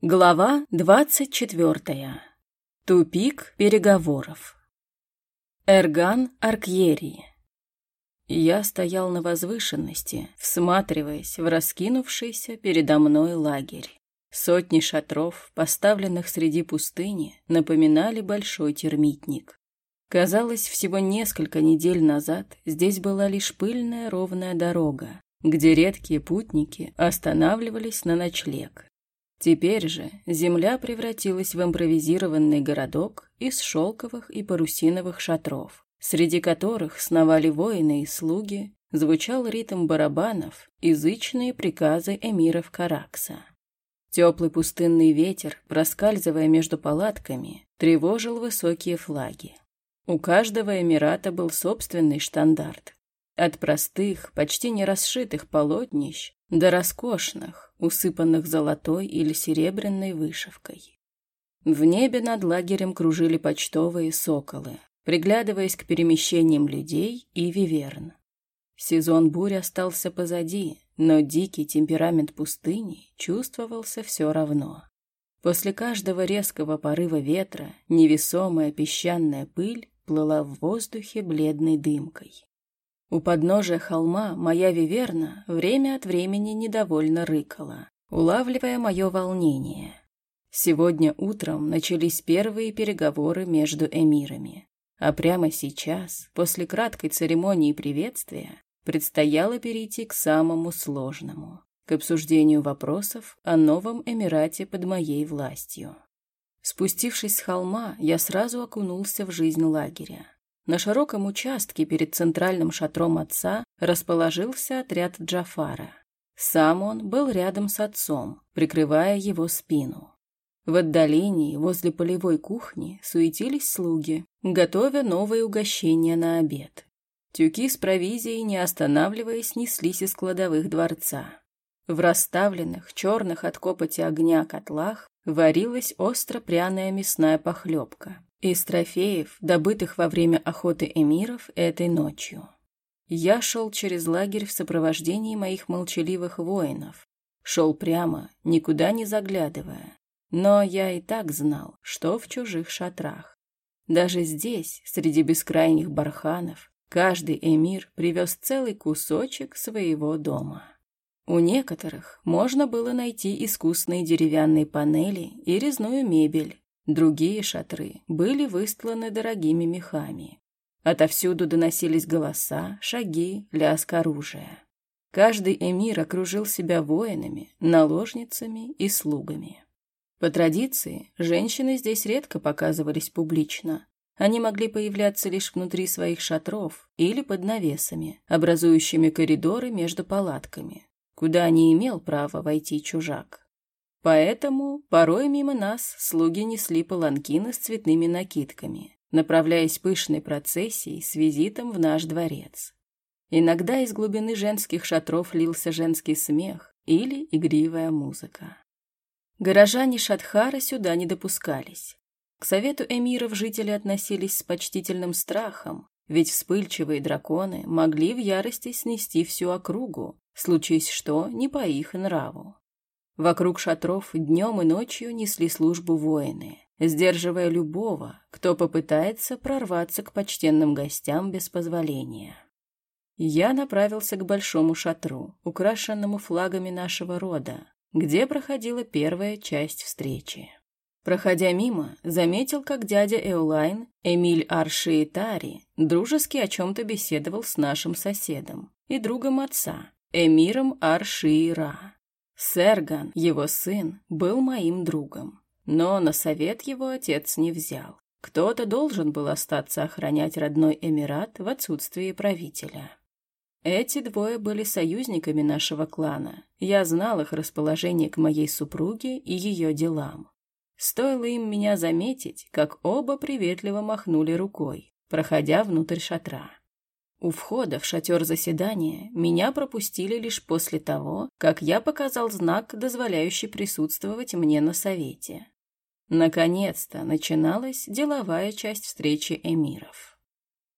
Глава двадцать четвертая. Тупик переговоров. Эрган Аркьерии. Я стоял на возвышенности, всматриваясь в раскинувшийся передо мной лагерь. Сотни шатров, поставленных среди пустыни, напоминали большой термитник. Казалось, всего несколько недель назад здесь была лишь пыльная ровная дорога, где редкие путники останавливались на ночлег. Теперь же земля превратилась в импровизированный городок из шелковых и парусиновых шатров, среди которых сновали воины и слуги, звучал ритм барабанов и зычные приказы эмиров Каракса. Теплый пустынный ветер, проскальзывая между палатками, тревожил высокие флаги. У каждого эмирата был собственный штандарт. От простых, почти не расшитых полотнищ до роскошных, усыпанных золотой или серебряной вышивкой. В небе над лагерем кружили почтовые соколы, приглядываясь к перемещениям людей и виверн. Сезон бурь остался позади, но дикий темперамент пустыни чувствовался все равно. После каждого резкого порыва ветра невесомая песчаная пыль плыла в воздухе бледной дымкой. У подножия холма моя виверна время от времени недовольно рыкала, улавливая мое волнение. Сегодня утром начались первые переговоры между эмирами, а прямо сейчас, после краткой церемонии приветствия, предстояло перейти к самому сложному, к обсуждению вопросов о новом эмирате под моей властью. Спустившись с холма, я сразу окунулся в жизнь лагеря. На широком участке перед центральным шатром отца расположился отряд Джафара. Сам он был рядом с отцом, прикрывая его спину. В отдалении, возле полевой кухни, суетились слуги, готовя новые угощения на обед. Тюки с провизией, не останавливаясь, неслись из кладовых дворца. В расставленных, черных от копоти огня котлах варилась остро-пряная мясная похлебка, из трофеев, добытых во время охоты эмиров этой ночью. Я шел через лагерь в сопровождении моих молчаливых воинов. Шел прямо, никуда не заглядывая. Но я и так знал, что в чужих шатрах. Даже здесь, среди бескрайних барханов, каждый эмир привез целый кусочек своего дома. У некоторых можно было найти искусные деревянные панели и резную мебель, Другие шатры были выстланы дорогими мехами. Отовсюду доносились голоса, шаги, лязг оружия. Каждый эмир окружил себя воинами, наложницами и слугами. По традиции, женщины здесь редко показывались публично. Они могли появляться лишь внутри своих шатров или под навесами, образующими коридоры между палатками, куда не имел права войти чужак. Поэтому порой мимо нас слуги несли паланкины с цветными накидками, направляясь пышной процессией с визитом в наш дворец. Иногда из глубины женских шатров лился женский смех или игривая музыка. Горожане Шатхара сюда не допускались. К совету эмиров жители относились с почтительным страхом, ведь вспыльчивые драконы могли в ярости снести всю округу, случись что не по их нраву. Вокруг шатров днем и ночью несли службу воины, сдерживая любого, кто попытается прорваться к почтенным гостям без позволения. Я направился к большому шатру, украшенному флагами нашего рода, где проходила первая часть встречи. Проходя мимо, заметил, как дядя Эулайн, Эмиль Аршиитари, дружески о чем-то беседовал с нашим соседом и другом отца, Эмиром Аршиира. Серган, его сын, был моим другом. Но на совет его отец не взял. Кто-то должен был остаться охранять родной Эмират в отсутствии правителя. Эти двое были союзниками нашего клана. Я знал их расположение к моей супруге и ее делам. Стоило им меня заметить, как оба приветливо махнули рукой, проходя внутрь шатра. У входа в шатер заседания меня пропустили лишь после того, как я показал знак, дозволяющий присутствовать мне на совете. Наконец-то начиналась деловая часть встречи эмиров.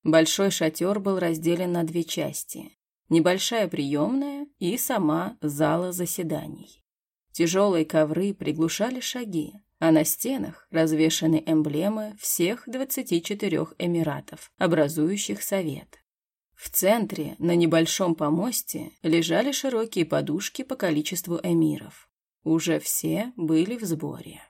Большой шатер был разделен на две части. Небольшая приемная и сама зала заседаний. Тяжелые ковры приглушали шаги, а на стенах развешаны эмблемы всех 24 эмиратов, образующих совет. В центре, на небольшом помосте, лежали широкие подушки по количеству эмиров. Уже все были в сборе.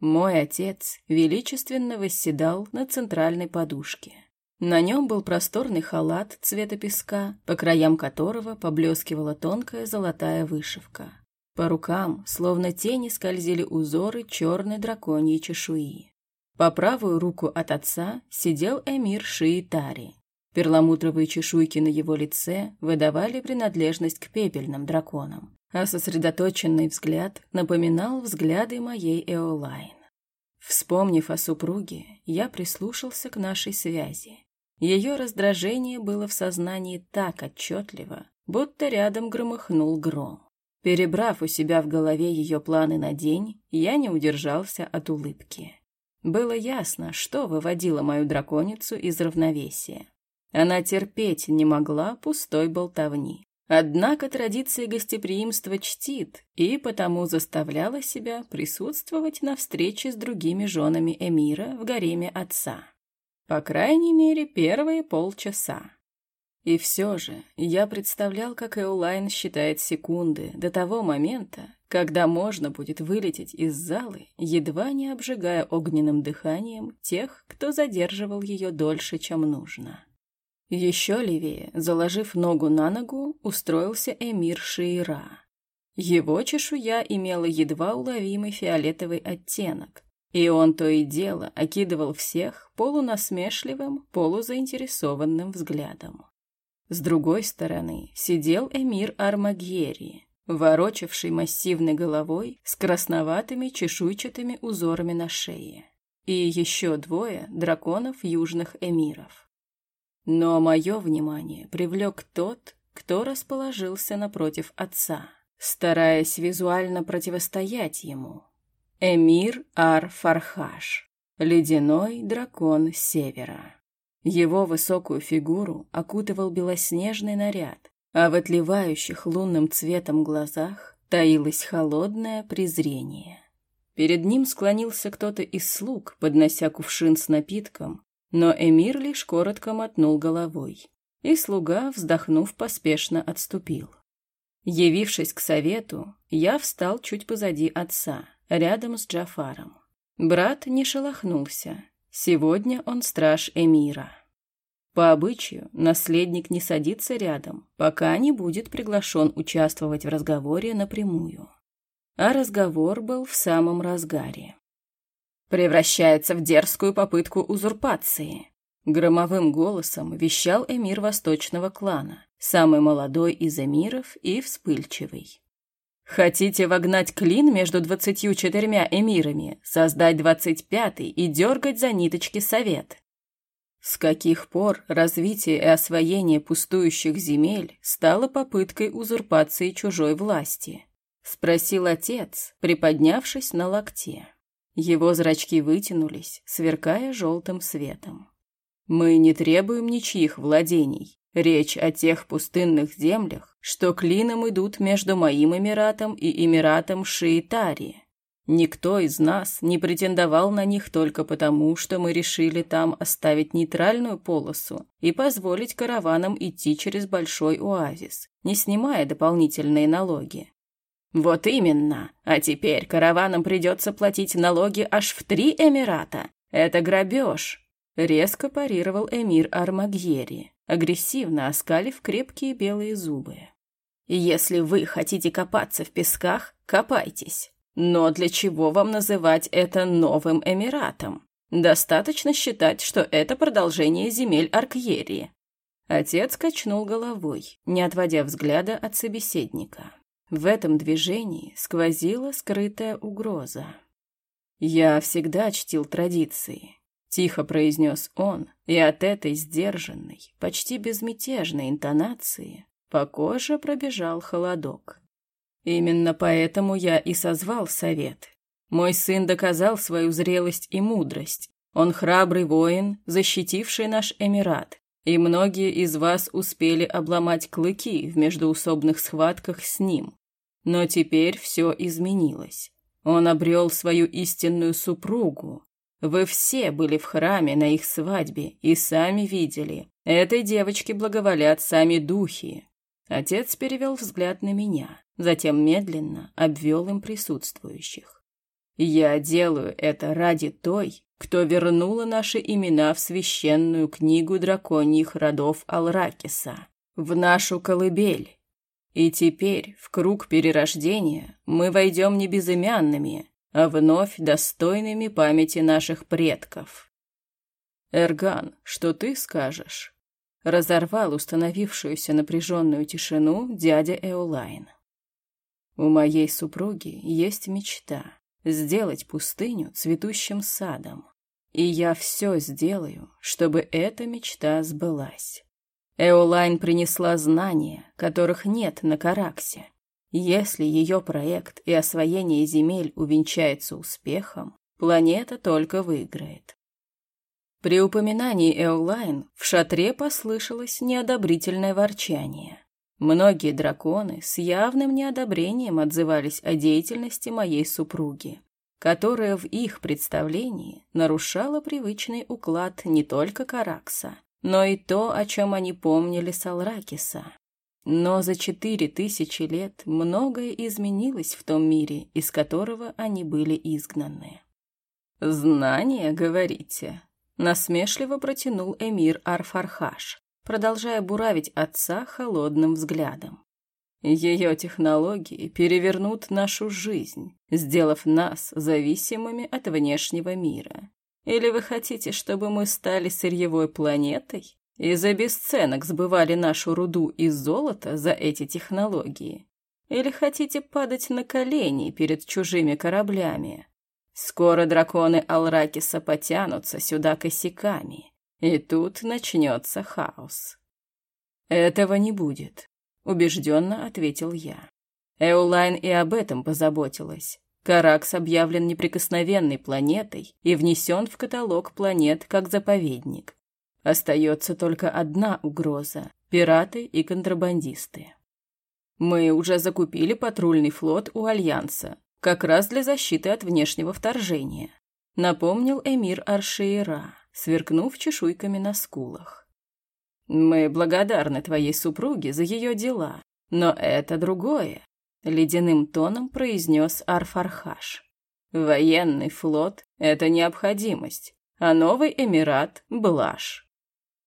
Мой отец величественно восседал на центральной подушке. На нем был просторный халат цвета песка, по краям которого поблескивала тонкая золотая вышивка. По рукам, словно тени, скользили узоры черной драконьей чешуи. По правую руку от отца сидел эмир Шиитари. Перламутровые чешуйки на его лице выдавали принадлежность к пепельным драконам, а сосредоточенный взгляд напоминал взгляды моей Эолайн. Вспомнив о супруге, я прислушался к нашей связи. Ее раздражение было в сознании так отчетливо, будто рядом громыхнул гром. Перебрав у себя в голове ее планы на день, я не удержался от улыбки. Было ясно, что выводило мою драконицу из равновесия. Она терпеть не могла пустой болтовни. Однако традиции гостеприимства чтит и потому заставляла себя присутствовать на встрече с другими женами эмира в гареме отца. По крайней мере, первые полчаса. И все же я представлял, как Эулайн считает секунды до того момента, когда можно будет вылететь из залы, едва не обжигая огненным дыханием тех, кто задерживал ее дольше, чем нужно. Еще левее, заложив ногу на ногу, устроился эмир Шиира. Его чешуя имела едва уловимый фиолетовый оттенок, и он то и дело окидывал всех полунасмешливым, полузаинтересованным взглядом. С другой стороны сидел эмир Армагьери, ворочавший массивной головой с красноватыми чешуйчатыми узорами на шее, и еще двое драконов южных эмиров. Но мое внимание привлек тот, кто расположился напротив отца, стараясь визуально противостоять ему. Эмир Ар-Фархаш, ледяной дракон севера. Его высокую фигуру окутывал белоснежный наряд, а в отливающих лунным цветом глазах таилось холодное презрение. Перед ним склонился кто-то из слуг, поднося кувшин с напитком, но эмир лишь коротко мотнул головой, и слуга, вздохнув, поспешно отступил. Явившись к совету, я встал чуть позади отца, рядом с Джафаром. Брат не шелохнулся, Сегодня он страж эмира. По обычаю, наследник не садится рядом, пока не будет приглашен участвовать в разговоре напрямую. А разговор был в самом разгаре. «Превращается в дерзкую попытку узурпации», — громовым голосом вещал эмир восточного клана, самый молодой из эмиров и вспыльчивый. Хотите вогнать клин между двадцатью четырьмя эмирами, создать двадцать пятый и дергать за ниточки совет? С каких пор развитие и освоение пустующих земель стало попыткой узурпации чужой власти? Спросил отец, приподнявшись на локте. Его зрачки вытянулись, сверкая желтым светом. Мы не требуем ничьих владений. Речь о тех пустынных землях, что клином идут между моим Эмиратом и Эмиратом Шиитари. Никто из нас не претендовал на них только потому, что мы решили там оставить нейтральную полосу и позволить караванам идти через большой оазис, не снимая дополнительные налоги. Вот именно. А теперь караванам придется платить налоги аж в три Эмирата. Это грабеж. Резко парировал эмир Армагьери, агрессивно оскалив крепкие белые зубы. Если вы хотите копаться в песках, копайтесь. Но для чего вам называть это новым Эмиратом? Достаточно считать, что это продолжение земель Аркьерии. Отец качнул головой, не отводя взгляда от собеседника. В этом движении сквозила скрытая угроза. «Я всегда чтил традиции», — тихо произнес он, и от этой сдержанной, почти безмятежной интонации по коже пробежал холодок. Именно поэтому я и созвал совет. Мой сын доказал свою зрелость и мудрость. Он храбрый воин, защитивший наш Эмират, и многие из вас успели обломать клыки в междуусобных схватках с ним. Но теперь все изменилось. Он обрел свою истинную супругу. Вы все были в храме на их свадьбе и сами видели. Этой девочке благоволят сами духи. Отец перевел взгляд на меня, затем медленно обвел им присутствующих. Я делаю это ради той, кто вернула наши имена в священную книгу драконьих родов Алракиса, в нашу колыбель. И теперь в круг перерождения мы войдем не безымянными, а вновь достойными памяти наших предков. Эрган, что ты скажешь? Разорвал установившуюся напряженную тишину дядя Эолайн. У моей супруги есть мечта — сделать пустыню цветущим садом. И я все сделаю, чтобы эта мечта сбылась. Эолайн принесла знания, которых нет на Караксе. Если ее проект и освоение земель увенчается успехом, планета только выиграет. При упоминании Эолайн в шатре послышалось неодобрительное ворчание. Многие драконы с явным неодобрением отзывались о деятельности моей супруги, которая в их представлении нарушала привычный уклад не только Каракса, но и то, о чем они помнили Салракиса. Но за четыре тысячи лет многое изменилось в том мире, из которого они были изгнаны. «Знания, говорите?» — насмешливо протянул эмир Арфархаш, продолжая буравить отца холодным взглядом. Ее технологии перевернут нашу жизнь, сделав нас зависимыми от внешнего мира. Или вы хотите, чтобы мы стали сырьевой планетой и за бесценок сбывали нашу руду и золото за эти технологии? Или хотите падать на колени перед чужими кораблями? Скоро драконы Алракиса потянутся сюда косяками, и тут начнется хаос. Этого не будет, убежденно ответил я. Эулайн и об этом позаботилась. Каракс объявлен неприкосновенной планетой и внесен в каталог планет как заповедник. Остается только одна угроза – пираты и контрабандисты. Мы уже закупили патрульный флот у Альянса, как раз для защиты от внешнего вторжения, напомнил эмир Аршиера, сверкнув чешуйками на скулах. Мы благодарны твоей супруге за ее дела, но это другое ледяным тоном произнес Арфархаш. Военный флот — это необходимость, а новый эмират — блажь.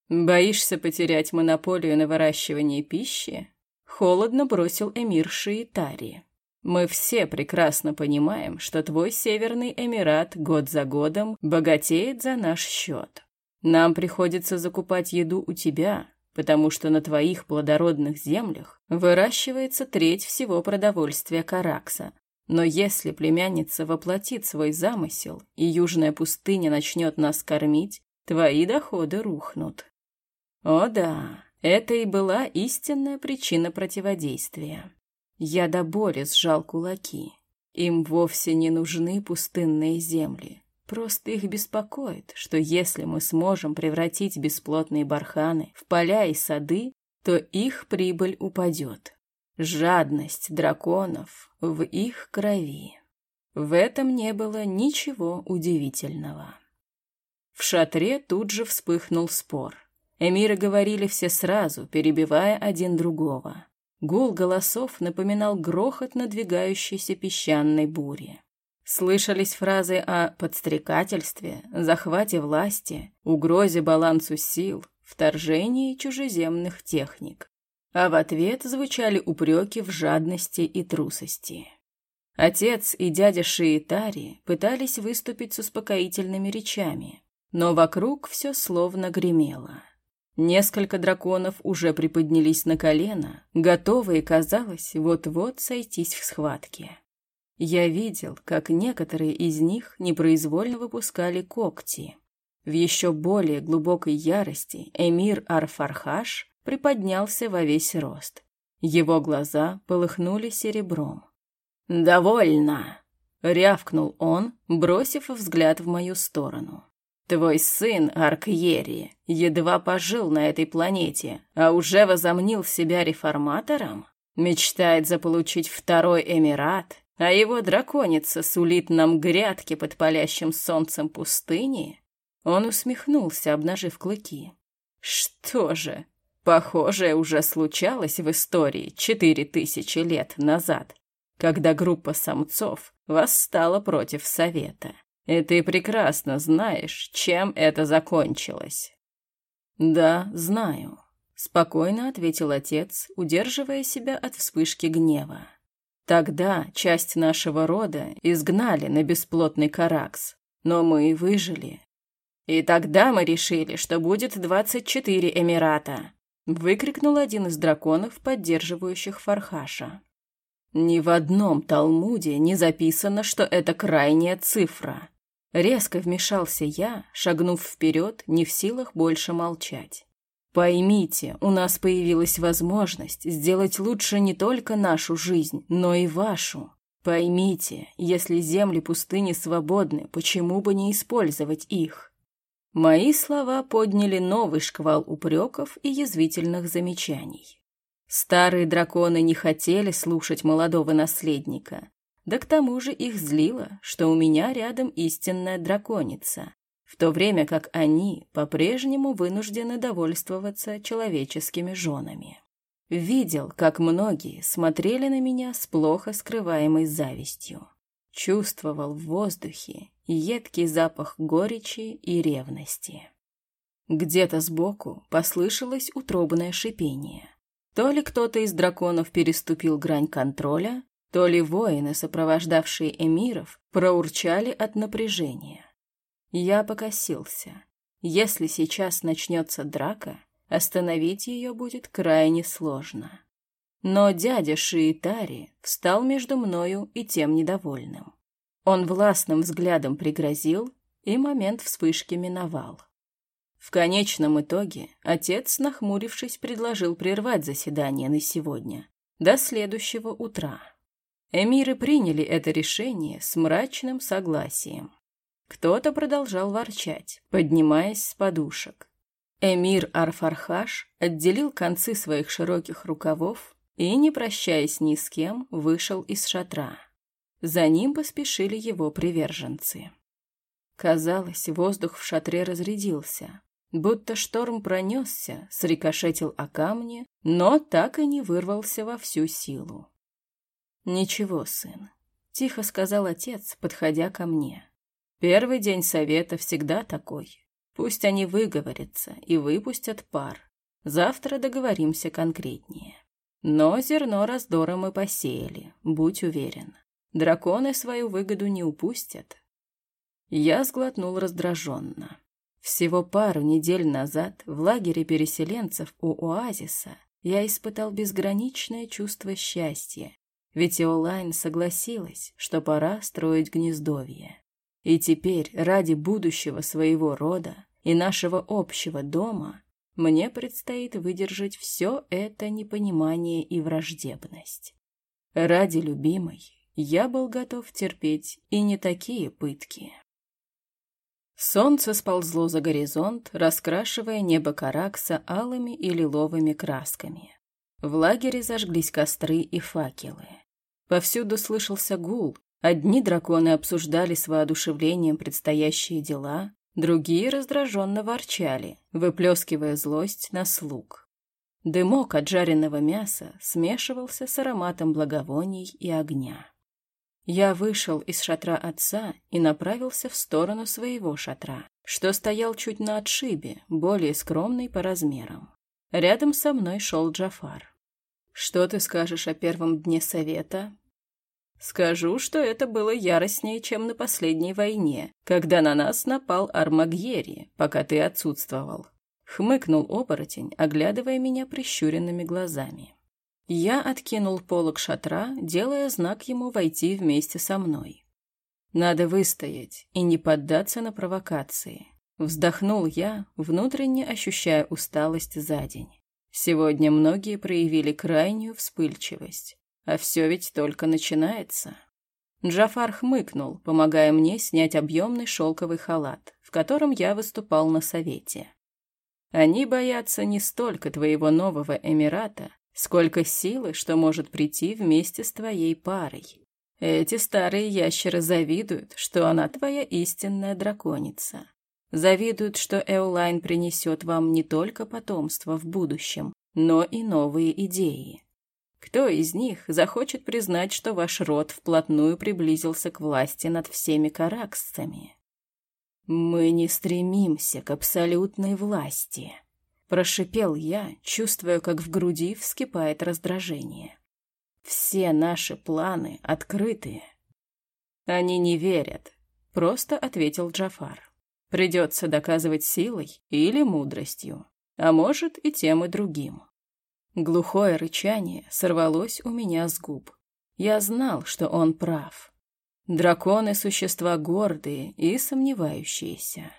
Боишься потерять монополию на выращивание пищи? Холодно бросил эмир Шиитари. Мы все прекрасно понимаем, что твой северный эмират год за годом богатеет за наш счет. Нам приходится закупать еду у тебя, потому что на твоих плодородных землях выращивается треть всего продовольствия Каракса. Но если племянница воплотит свой замысел, и южная пустыня начнет нас кормить, твои доходы рухнут. О да, это и была истинная причина противодействия. Я до боли сжал кулаки. Им вовсе не нужны пустынные земли. Просто их беспокоит, что если мы сможем превратить бесплотные барханы в поля и сады, то их прибыль упадет. Жадность драконов в их крови. В этом не было ничего удивительного. В шатре тут же вспыхнул спор. Эмиры говорили все сразу, перебивая один другого. Гул голосов напоминал грохот надвигающейся песчаной бури. Слышались фразы о подстрекательстве, захвате власти, угрозе балансу сил, вторжении чужеземных техник. А в ответ звучали упреки в жадности и трусости. Отец и дядя Шиитари пытались выступить с успокоительными речами, но вокруг все словно гремело. Несколько драконов уже приподнялись на колено, готовые, казалось, вот-вот сойтись в схватке. Я видел, как некоторые из них непроизвольно выпускали когти. В еще более глубокой ярости эмир Арфархаш приподнялся во весь рост. Его глаза полыхнули серебром. «Довольно!» — рявкнул он, бросив взгляд в мою сторону. «Твой сын, Аркьери, едва пожил на этой планете, а уже возомнил себя реформатором? Мечтает заполучить второй Эмират, а его драконица сулит нам грядки под палящим солнцем пустыни? Он усмехнулся, обнажив клыки. Что же, похожее уже случалось в истории четыре тысячи лет назад, когда группа самцов восстала против совета. И ты прекрасно знаешь, чем это закончилось. Да, знаю, спокойно ответил отец, удерживая себя от вспышки гнева. Тогда часть нашего рода изгнали на бесплотный Каракс, но мы выжили. И тогда мы решили, что будет двадцать четыре Эмирата, выкрикнул один из драконов, поддерживающих Фархаша. Ни в одном Талмуде не записано, что это крайняя цифра. Резко вмешался я, шагнув вперед, не в силах больше молчать. Поймите, у нас появилась возможность сделать лучше не только нашу жизнь, но и вашу. Поймите, если земли пустыни свободны, почему бы не использовать их? Мои слова подняли новый шквал упреков и язвительных замечаний. Старые драконы не хотели слушать молодого наследника, да к тому же их злило, что у меня рядом истинная драконица, в то время как они по-прежнему вынуждены довольствоваться человеческими женами. Видел, как многие смотрели на меня с плохо скрываемой завистью. Чувствовал в воздухе едкий запах горечи и ревности. Где-то сбоку послышалось утробное шипение. То ли кто-то из драконов переступил грань контроля, то ли воины, сопровождавшие эмиров, проурчали от напряжения. Я покосился. Если сейчас начнется драка, остановить ее будет крайне сложно. Но дядя Шиитари встал между мною и тем недовольным. Он властным взглядом пригрозил, и момент вспышки миновал. В конечном итоге отец, нахмурившись, предложил прервать заседание на сегодня, до следующего утра. Эмиры приняли это решение с мрачным согласием. Кто-то продолжал ворчать, поднимаясь с подушек. Эмир Арфархаш отделил концы своих широких рукавов и, не прощаясь ни с кем, вышел из шатра. За ним поспешили его приверженцы. Казалось, воздух в шатре разрядился, будто шторм пронесся, срикошетил о камни, но так и не вырвался во всю силу. «Ничего, сын», — тихо сказал отец, подходя ко мне. Первый день совета всегда такой. Пусть они выговорятся и выпустят пар. Завтра договоримся конкретнее. Но зерно раздора мы посеяли, будь уверен. Драконы свою выгоду не упустят. Я сглотнул раздраженно. Всего пару недель назад в лагере переселенцев у оазиса я испытал безграничное чувство счастья, ведь Иолайн согласилась, что пора строить гнездовье. И теперь ради будущего своего рода и нашего общего дома мне предстоит выдержать все это непонимание и враждебность. Ради любимой я был готов терпеть и не такие пытки. Солнце сползло за горизонт, раскрашивая небо Каракса алыми и лиловыми красками. В лагере зажглись костры и факелы. Повсюду слышался гул, Одни драконы обсуждали с воодушевлением предстоящие дела, другие раздраженно ворчали, выплескивая злость на слуг. Дымок от жареного мяса смешивался с ароматом благовоний и огня. Я вышел из шатра отца и направился в сторону своего шатра, что стоял чуть на отшибе, более скромный по размерам. Рядом со мной шел Джафар. «Что ты скажешь о первом дне совета?» Скажу, что это было яростнее, чем на последней войне, когда на нас напал Армагьери, пока ты отсутствовал. Хмыкнул оборотень, оглядывая меня прищуренными глазами. Я откинул полог шатра, делая знак ему войти вместе со мной. Надо выстоять и не поддаться на провокации. Вздохнул я, внутренне ощущая усталость за день. Сегодня многие проявили крайнюю вспыльчивость. А все ведь только начинается. Джафар хмыкнул, помогая мне снять объемный шелковый халат, в котором я выступал на совете. Они боятся не столько твоего нового Эмирата, Сколько силы, что может прийти вместе с твоей парой. Эти старые ящеры завидуют, что она твоя истинная драконица. Завидуют, что Эолайн принесет вам не только потомство в будущем, но и новые идеи. Кто из них захочет признать, что ваш род вплотную приблизился к власти над всеми караксцами? Мы не стремимся к абсолютной власти, прошипел я, чувствуя, как в груди вскипает раздражение. Все наши планы открытые. Они не верят, просто ответил Джафар. Придется доказывать силой или мудростью, а может и тем и другим. Глухое рычание сорвалось у меня с губ. Я знал, что он прав. Драконы — существа гордые и сомневающиеся.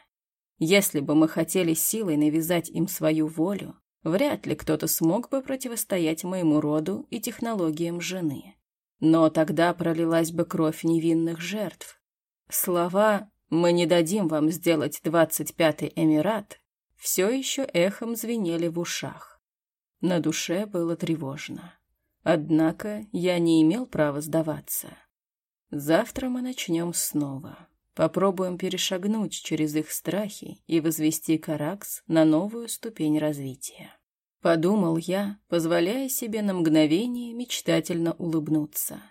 Если бы мы хотели силой навязать им свою волю, вряд ли кто-то смог бы противостоять моему роду и технологиям жены. Но тогда пролилась бы кровь невинных жертв. Слова «Мы не дадим вам сделать двадцать пятый Эмират» все еще эхом звенели в ушах. На душе было тревожно. Однако я не имел права сдаваться. Завтра мы начнем снова. Попробуем перешагнуть через их страхи и возвести Каракс на новую ступень развития. Подумал я, позволяя себе на мгновение мечтательно улыбнуться.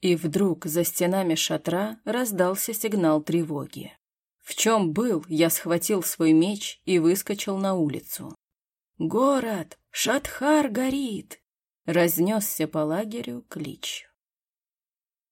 И вдруг за стенами шатра раздался сигнал тревоги. В чем был, я схватил свой меч и выскочил на улицу. «Город! Шатхар горит!» — разнесся по лагерю клич.